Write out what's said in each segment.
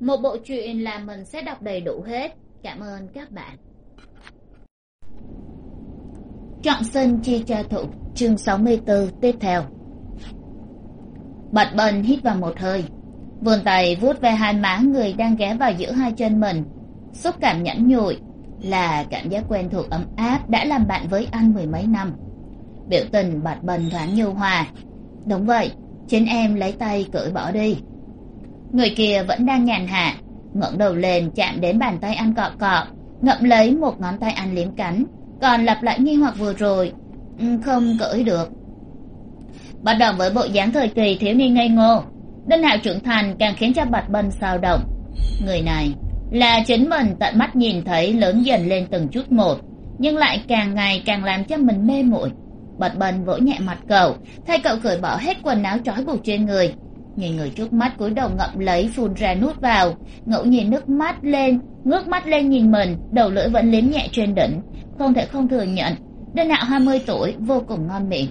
một bộ truyện là mình sẽ đọc đầy đủ hết. Cảm ơn các bạn. Trọng sinh chi tra thụ chương sáu mươi bốn tiếp theo. Bạch bần hít vào một hơi. Vươn tay vuốt ve hai má người đang ghé vào giữa hai chân mình. Xúc cảm nhẫn nhụi là cảm giác quen thuộc ấm áp đã làm bạn với anh mười mấy năm. Biểu tình bạch bần thoáng nhu hòa. Đúng vậy, chính em lấy tay cởi bỏ đi người kia vẫn đang nhàn hạ, ngẩng đầu lên chạm đến bàn tay ăn cọ cọ, ngậm lấy một ngón tay ăn liếm cắn, còn lặp lại nghi hoặc vừa rồi ừ, không cởi được. Bắt đầu với bộ dáng thời kỳ thiếu niên ngây ngô, đinh hạo trưởng thành càng khiến cho bạch bân sao động. Người này là chính mình tận mắt nhìn thấy lớn dần lên từng chút một, nhưng lại càng ngày càng làm cho mình mê muội. Bạch bần vỗ nhẹ mặt cậu, thay cậu cởi bỏ hết quần áo trói buộc trên người nhìn người trước mắt cúi đầu ngậm lấy, phun ra nút vào. Ngẫu nhiên nước mắt lên, ngước mắt lên nhìn mình, đầu lưỡi vẫn liếm nhẹ trên đỉnh. Không thể không thừa nhận, đinh hạo hai mươi tuổi, vô cùng ngon miệng.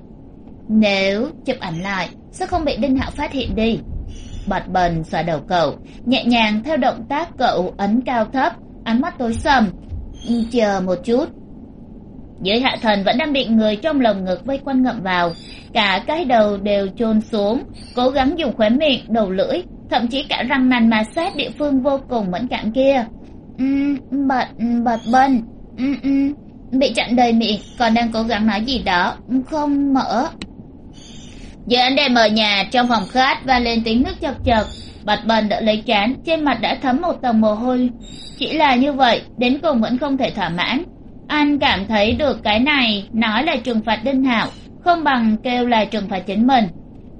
Nếu chụp ảnh lại, sẽ không bị đinh hạo phát hiện đi. Bật bần xoa đầu cậu, nhẹ nhàng theo động tác cậu ấn cao thấp, ánh mắt tối sầm. Ừ, chờ một chút. Dưới hạ thần vẫn đang bị người trong lồng ngực vây quanh ngậm vào cả cái đầu đều chôn xuống cố gắng dùng khóe miệng đầu lưỡi thậm chí cả răng nành mà sát địa phương vô cùng mẫn cảm kia. Um, bật bật bần um, um, bị chặn đầy miệng còn đang cố gắng nói gì đó không mở. Giờ ánh đèn mở nhà trong phòng khách và lên tiếng nước chập chập. Bạch bần đỡ lấy chán trên mặt đã thấm một tầng mồ hôi. Chỉ là như vậy đến cùng vẫn không thể thỏa mãn. Anh cảm thấy được cái này nói là trừng phạt đinh hạo không bằng kêu là trừng phạt chính mình.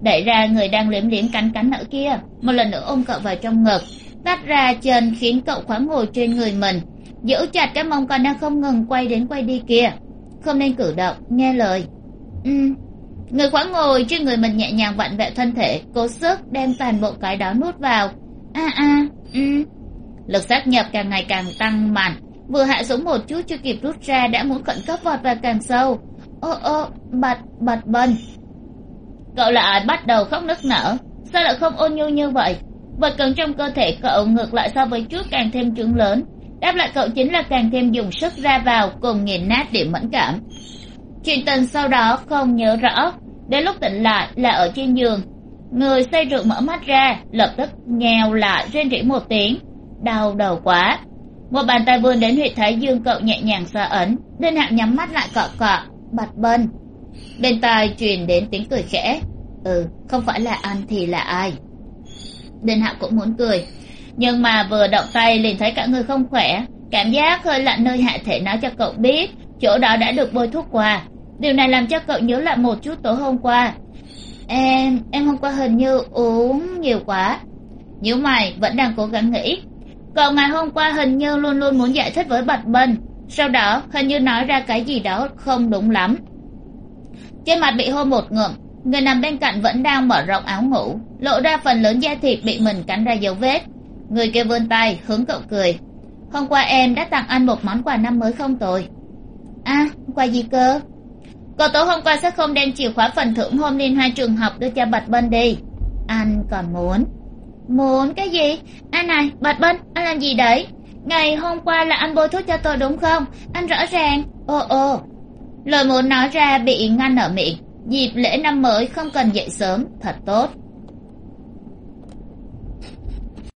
Đẩy ra người đang liếm liếm cắn cắn ở kia, một lần nữa ôm cậu vào trong ngực tách ra chân khiến cậu khoáng ngồi trên người mình, giữ chặt cái mông còn đang không ngừng quay đến quay đi kia, không nên cử động, nghe lời. Ừ. Người khoáng ngồi trên người mình nhẹ nhàng vặn vẹo thân thể, cố sức đem toàn bộ cái đó nuốt vào. A a ừ. Lực sát nhập càng ngày càng tăng mạnh, vừa hạ xuống một chút chưa kịp rút ra đã muốn cận cấp vọt vào càng sâu ô ô bạch bạch bần cậu lại bắt đầu khóc nức nở? Sao lại không ôn nhu như vậy? Vật cần trong cơ thể cậu ngược lại so với trước càng thêm trướng lớn. Đáp lại cậu chính là càng thêm dùng sức ra vào cùng nghiền nát điểm mẫn cảm. Chuyện tình sau đó không nhớ rõ. Đến lúc tỉnh lại là ở trên giường. Người say rượu mở mắt ra, lập tức nhèo lại rên rỉ một tiếng. Đau đầu quá. Một bàn tay vươn đến huyệt thái dương cậu nhẹ nhàng xoa ấn đinh hạng nhắm mắt lại cọ cọ bạch bân bên tai truyền đến tiếng cười khẽ. Ừ không phải là anh thì là ai? Đinh hạo cũng muốn cười, nhưng mà vừa động tay liền thấy cả người không khỏe. Cảm giác hơi lạnh nơi hạ thể nói cho cậu biết, chỗ đó đã được bôi thuốc qua. Điều này làm cho cậu nhớ lại một chút tối hôm qua. Em em hôm qua hình như uống nhiều quá. Nhíu mày, vẫn đang cố gắng nghĩ. Cậu ngày hôm qua hình như luôn luôn muốn giải thích với bạch bân sau đó hình như nói ra cái gì đó không đúng lắm. Trên mặt bị hôn một ngụm, người nằm bên cạnh vẫn đang mở rộng áo ngủ, lộ ra phần lớn da thịt bị mình cắn ra dấu vết. Người kia vươn tay, hướng cậu cười. Hôm qua em đã tặng anh một món quà năm mới không tồi. À quà gì cơ? Cậu tối hôm qua sẽ không đem chìa khóa phần thưởng hôm liên hai trường học đưa cho bạch bân đi. Anh còn muốn. Muốn cái gì? Anh này, bạch bân, anh làm gì đấy? Ngày hôm qua là anh bôi thuốc cho tôi đúng không? Anh rõ ràng. Ồ ồ. Lời muốn nói ra bị ngăn ở miệng. Dịp lễ năm mới không cần dậy sớm. Thật tốt.